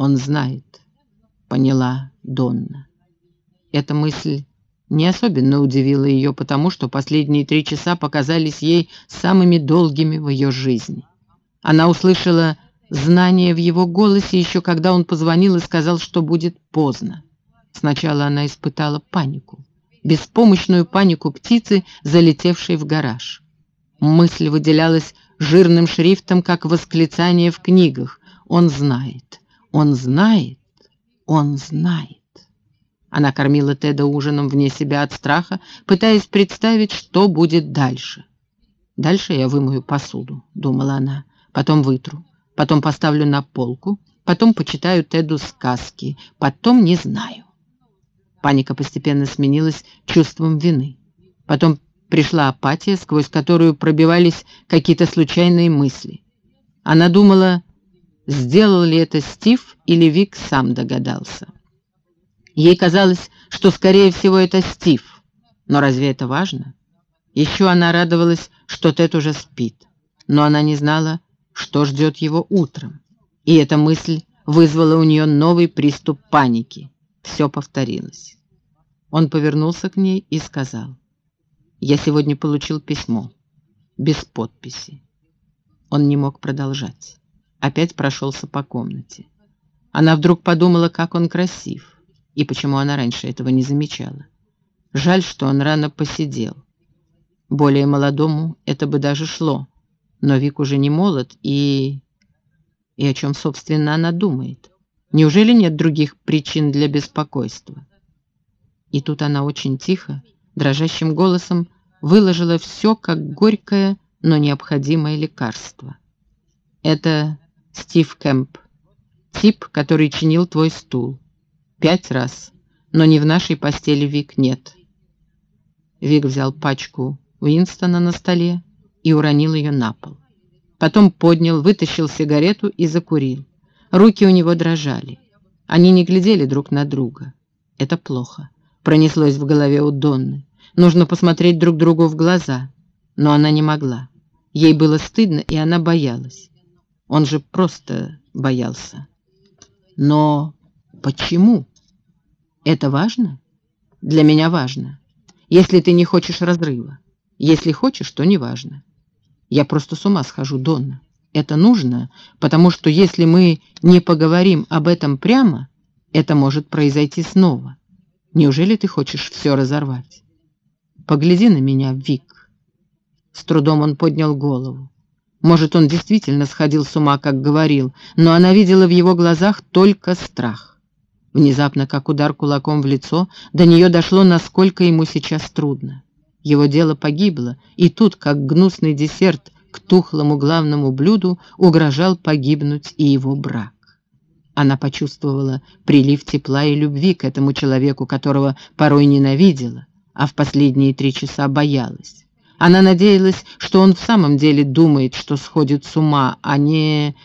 Он знает, поняла Донна. Эта мысль не особенно удивила ее, потому что последние три часа показались ей самыми долгими в ее жизни. Она услышала знание в его голосе еще когда он позвонил и сказал, что будет поздно. Сначала она испытала панику, беспомощную панику птицы, залетевшей в гараж. Мысль выделялась жирным шрифтом, как восклицание в книгах. «Он знает, он знает, он знает». Она кормила Теда ужином вне себя от страха, пытаясь представить, что будет дальше. «Дальше я вымою посуду», — думала она, — «потом вытру, потом поставлю на полку, потом почитаю Теду сказки, потом не знаю». Паника постепенно сменилась чувством вины. Потом пришла апатия, сквозь которую пробивались какие-то случайные мысли. Она думала, сделал ли это Стив или Вик сам догадался. Ей казалось, что, скорее всего, это Стив. Но разве это важно? Еще она радовалась, что Тед уже спит. Но она не знала, что ждет его утром. И эта мысль вызвала у нее новый приступ паники. Все повторилось. Он повернулся к ней и сказал, «Я сегодня получил письмо, без подписи». Он не мог продолжать. Опять прошелся по комнате. Она вдруг подумала, как он красив, и почему она раньше этого не замечала. Жаль, что он рано посидел. Более молодому это бы даже шло, но Вик уже не молод, и... И о чем, собственно, она думает? Неужели нет других причин для беспокойства? И тут она очень тихо, дрожащим голосом выложила все как горькое, но необходимое лекарство. Это Стив Кэмп, тип, который чинил твой стул. Пять раз, но не в нашей постели Вик нет. Вик взял пачку Уинстона на столе и уронил ее на пол. Потом поднял, вытащил сигарету и закурил. Руки у него дрожали. Они не глядели друг на друга. Это плохо пронеслось в голове у Донны. Нужно посмотреть друг другу в глаза. Но она не могла. Ей было стыдно, и она боялась. Он же просто боялся. Но почему? Это важно? Для меня важно. Если ты не хочешь разрыва. Если хочешь, то не важно. Я просто с ума схожу, Донна. Это нужно, потому что если мы не поговорим об этом прямо, это может произойти снова. Неужели ты хочешь все разорвать? Погляди на меня, Вик. С трудом он поднял голову. Может, он действительно сходил с ума, как говорил, но она видела в его глазах только страх. Внезапно, как удар кулаком в лицо, до нее дошло, насколько ему сейчас трудно. Его дело погибло, и тут, как гнусный десерт к тухлому главному блюду, угрожал погибнуть и его брак. Она почувствовала прилив тепла и любви к этому человеку, которого порой ненавидела, а в последние три часа боялась. Она надеялась, что он в самом деле думает, что сходит с ума, а не...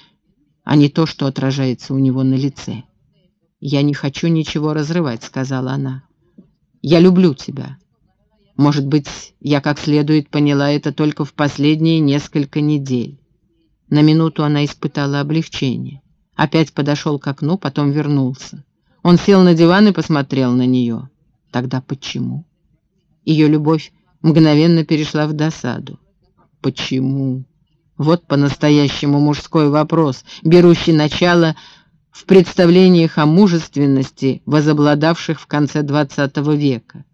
а не то, что отражается у него на лице. «Я не хочу ничего разрывать», — сказала она. «Я люблю тебя». Может быть, я как следует поняла это только в последние несколько недель. На минуту она испытала облегчение. Опять подошел к окну, потом вернулся. Он сел на диван и посмотрел на нее. Тогда почему? Ее любовь мгновенно перешла в досаду. Почему? Вот по-настоящему мужской вопрос, берущий начало в представлениях о мужественности, возобладавших в конце XX века.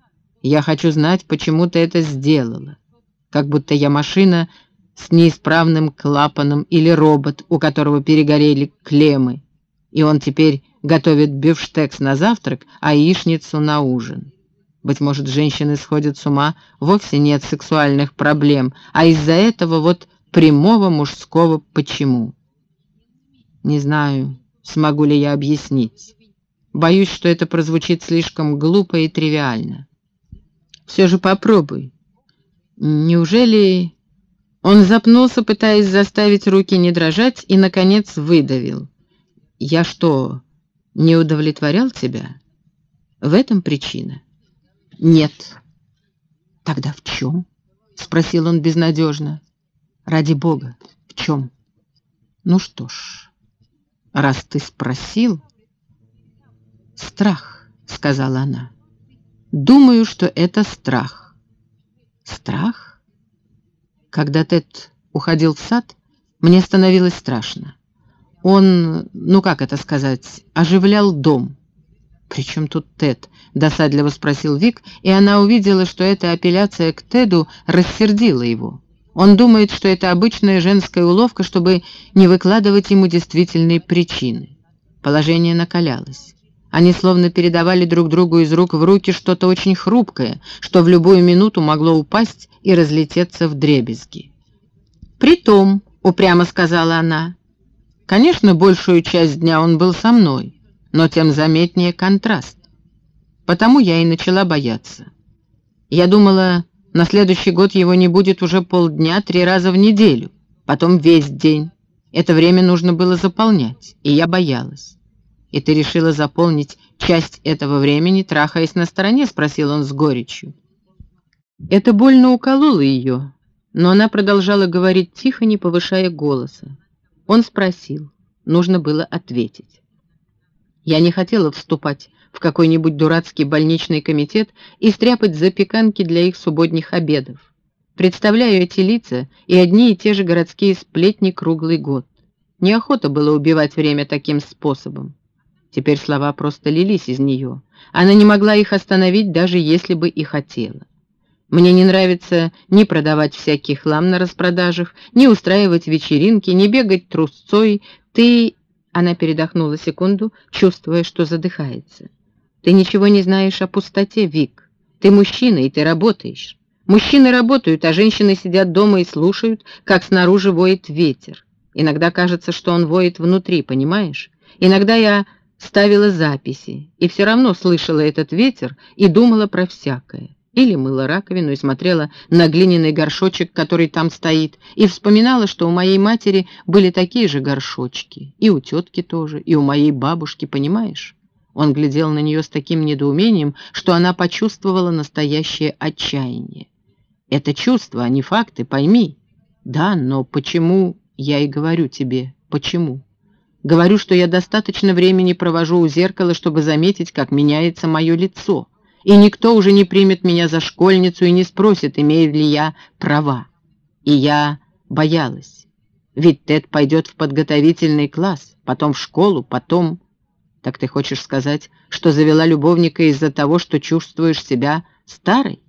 Я хочу знать, почему ты это сделала. Как будто я машина, с неисправным клапаном или робот, у которого перегорели клеммы, и он теперь готовит бифштекс на завтрак, а яичницу на ужин. Быть может, женщины сходят с ума, вовсе нет сексуальных проблем, а из-за этого вот прямого мужского «почему». Не знаю, смогу ли я объяснить. Боюсь, что это прозвучит слишком глупо и тривиально. Все же попробуй. Неужели он запнулся, пытаясь заставить руки не дрожать, и, наконец, выдавил. «Я что, не удовлетворял тебя? В этом причина?» «Нет». «Тогда в чем?» — спросил он безнадежно. «Ради Бога, в чем?» «Ну что ж, раз ты спросил...» «Страх», — сказала она. «Думаю, что это страх». «Страх?» Когда Тед уходил в сад, мне становилось страшно. Он, ну как это сказать, оживлял дом. «При чем тут Тед?» — досадливо спросил Вик, и она увидела, что эта апелляция к Теду рассердила его. Он думает, что это обычная женская уловка, чтобы не выкладывать ему действительные причины. Положение накалялось. Они словно передавали друг другу из рук в руки что-то очень хрупкое, что в любую минуту могло упасть и разлететься в дребезги. «Притом», — упрямо сказала она, — «конечно, большую часть дня он был со мной, но тем заметнее контраст. Потому я и начала бояться. Я думала, на следующий год его не будет уже полдня, три раза в неделю, потом весь день. Это время нужно было заполнять, и я боялась. «И ты решила заполнить часть этого времени, трахаясь на стороне?» — спросил он с горечью. Это больно укололо ее, но она продолжала говорить тихо, не повышая голоса. Он спросил, нужно было ответить. Я не хотела вступать в какой-нибудь дурацкий больничный комитет и стряпать запеканки для их субботних обедов. Представляю эти лица и одни и те же городские сплетни круглый год. Неохота было убивать время таким способом. Теперь слова просто лились из нее. Она не могла их остановить, даже если бы и хотела. Мне не нравится ни продавать всякий хлам на распродажах, ни устраивать вечеринки, ни бегать трусцой. Ты она передохнула секунду, чувствуя, что задыхается. «Ты ничего не знаешь о пустоте, Вик. Ты мужчина, и ты работаешь. Мужчины работают, а женщины сидят дома и слушают, как снаружи воет ветер. Иногда кажется, что он воет внутри, понимаешь? Иногда я ставила записи, и все равно слышала этот ветер и думала про всякое. Или мыла раковину и смотрела на глиняный горшочек, который там стоит, и вспоминала, что у моей матери были такие же горшочки, и у тетки тоже, и у моей бабушки, понимаешь? Он глядел на нее с таким недоумением, что она почувствовала настоящее отчаяние. Это чувство, а не факты, пойми. Да, но почему, я и говорю тебе, почему? Говорю, что я достаточно времени провожу у зеркала, чтобы заметить, как меняется мое лицо и никто уже не примет меня за школьницу и не спросит, имею ли я права. И я боялась. Ведь Тед пойдет в подготовительный класс, потом в школу, потом... Так ты хочешь сказать, что завела любовника из-за того, что чувствуешь себя старой?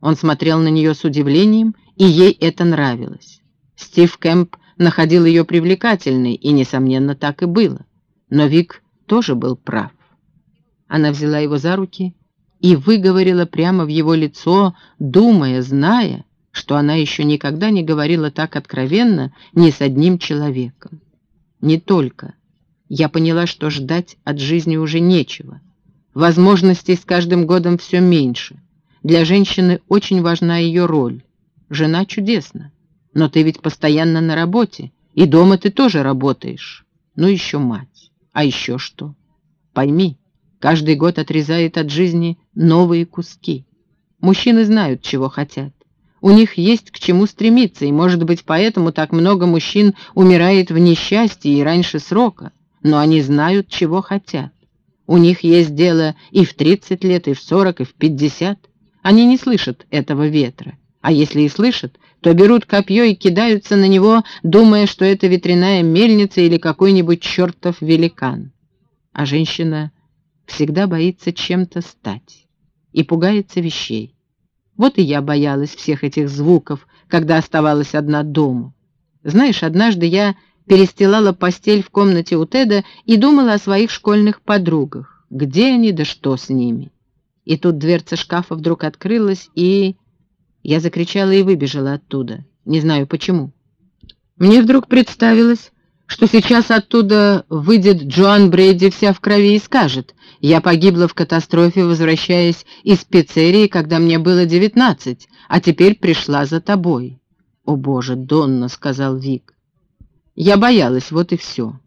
Он смотрел на нее с удивлением, и ей это нравилось. Стив Кэмп находил ее привлекательной, и, несомненно, так и было. Но Вик тоже был прав. Она взяла его за руки и выговорила прямо в его лицо, думая, зная, что она еще никогда не говорила так откровенно ни с одним человеком. Не только. Я поняла, что ждать от жизни уже нечего. Возможностей с каждым годом все меньше. Для женщины очень важна ее роль. Жена чудесна. Но ты ведь постоянно на работе, и дома ты тоже работаешь. Ну еще мать. А еще что? Пойми, Каждый год отрезает от жизни новые куски. Мужчины знают, чего хотят. У них есть к чему стремиться, и, может быть, поэтому так много мужчин умирает в несчастье и раньше срока. Но они знают, чего хотят. У них есть дело и в 30 лет, и в 40, и в 50. Они не слышат этого ветра. А если и слышат, то берут копье и кидаются на него, думая, что это ветряная мельница или какой-нибудь чертов великан. А женщина всегда боится чем-то стать и пугается вещей. Вот и я боялась всех этих звуков, когда оставалась одна дома. Знаешь, однажды я перестилала постель в комнате у Теда и думала о своих школьных подругах. Где они, да что с ними? И тут дверца шкафа вдруг открылась, и... Я закричала и выбежала оттуда. Не знаю почему. Мне вдруг представилось, что сейчас оттуда выйдет Джоан Брейди вся в крови и скажет, «Я погибла в катастрофе, возвращаясь из пиццерии, когда мне было девятнадцать, а теперь пришла за тобой». «О боже, Донна», — сказал Вик. «Я боялась, вот и все.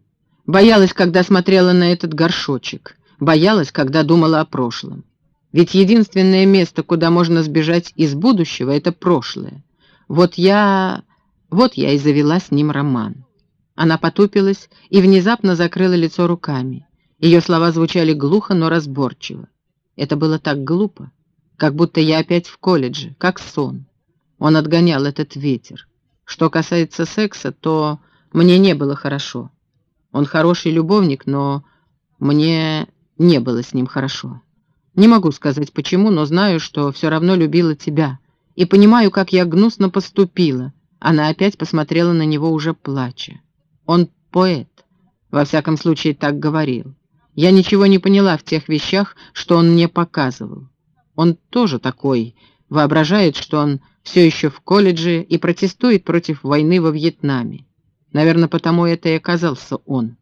Боялась, когда смотрела на этот горшочек. Боялась, когда думала о прошлом. Ведь единственное место, куда можно сбежать из будущего, — это прошлое. Вот я... вот я и завела с ним роман». Она потупилась и внезапно закрыла лицо руками. Ее слова звучали глухо, но разборчиво. Это было так глупо, как будто я опять в колледже, как сон. Он отгонял этот ветер. Что касается секса, то мне не было хорошо. Он хороший любовник, но мне не было с ним хорошо. Не могу сказать почему, но знаю, что все равно любила тебя. И понимаю, как я гнусно поступила. Она опять посмотрела на него уже плача. Он поэт. Во всяком случае, так говорил. Я ничего не поняла в тех вещах, что он мне показывал. Он тоже такой, воображает, что он все еще в колледже и протестует против войны во Вьетнаме. Наверное, потому это и оказался он.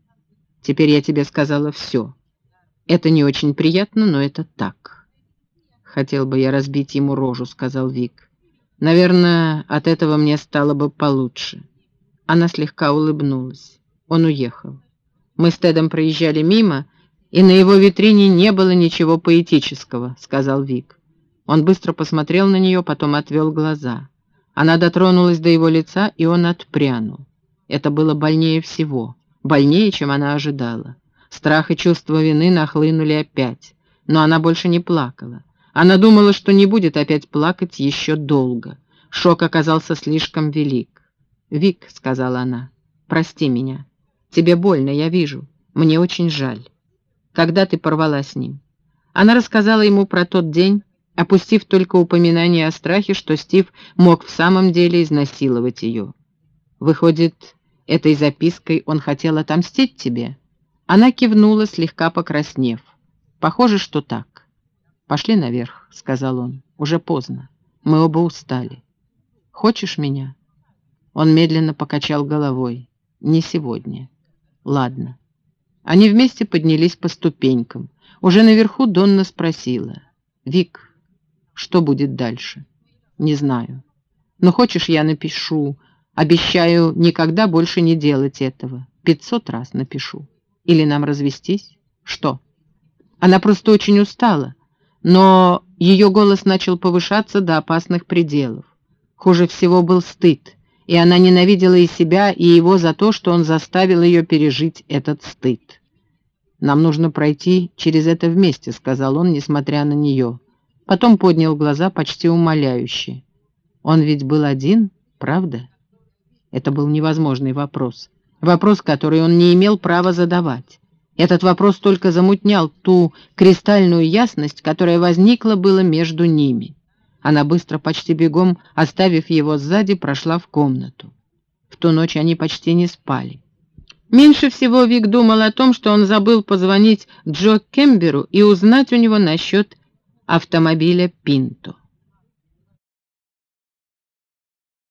Теперь я тебе сказала все. Это не очень приятно, но это так. Хотел бы я разбить ему рожу, сказал Вик. Наверное, от этого мне стало бы получше. Она слегка улыбнулась. Он уехал. Мы с Тедом проезжали мимо, и на его витрине не было ничего поэтического, сказал Вик. Он быстро посмотрел на нее, потом отвел глаза. Она дотронулась до его лица, и он отпрянул. Это было больнее всего, больнее, чем она ожидала. Страх и чувство вины нахлынули опять, но она больше не плакала. Она думала, что не будет опять плакать еще долго. Шок оказался слишком велик. «Вик», — сказала она, — «прости меня. Тебе больно, я вижу. Мне очень жаль. Когда ты порвала с ним?» Она рассказала ему про тот день, опустив только упоминание о страхе, что Стив мог в самом деле изнасиловать ее. «Выходит, этой запиской он хотел отомстить тебе?» Она кивнула, слегка покраснев. «Похоже, что так». «Пошли наверх», — сказал он. «Уже поздно. Мы оба устали. Хочешь меня?» Он медленно покачал головой. «Не сегодня. Ладно». Они вместе поднялись по ступенькам. Уже наверху Донна спросила. «Вик, что будет дальше? Не знаю. Но хочешь, я напишу. Обещаю никогда больше не делать этого. Пятьсот раз напишу. Или нам развестись? Что? Она просто очень устала. Но ее голос начал повышаться до опасных пределов. Хуже всего был стыд, и она ненавидела и себя, и его за то, что он заставил ее пережить этот стыд. «Нам нужно пройти через это вместе», — сказал он, несмотря на нее. Потом поднял глаза почти умоляюще. Он ведь был один, правда? Это был невозможный вопрос. Вопрос, который он не имел права задавать. Этот вопрос только замутнял ту кристальную ясность, которая возникла было между ними. Она быстро, почти бегом, оставив его сзади, прошла в комнату. В ту ночь они почти не спали. Меньше всего Вик думал о том, что он забыл позвонить Джо Кемберу и узнать у него насчет автомобиля «Пинто».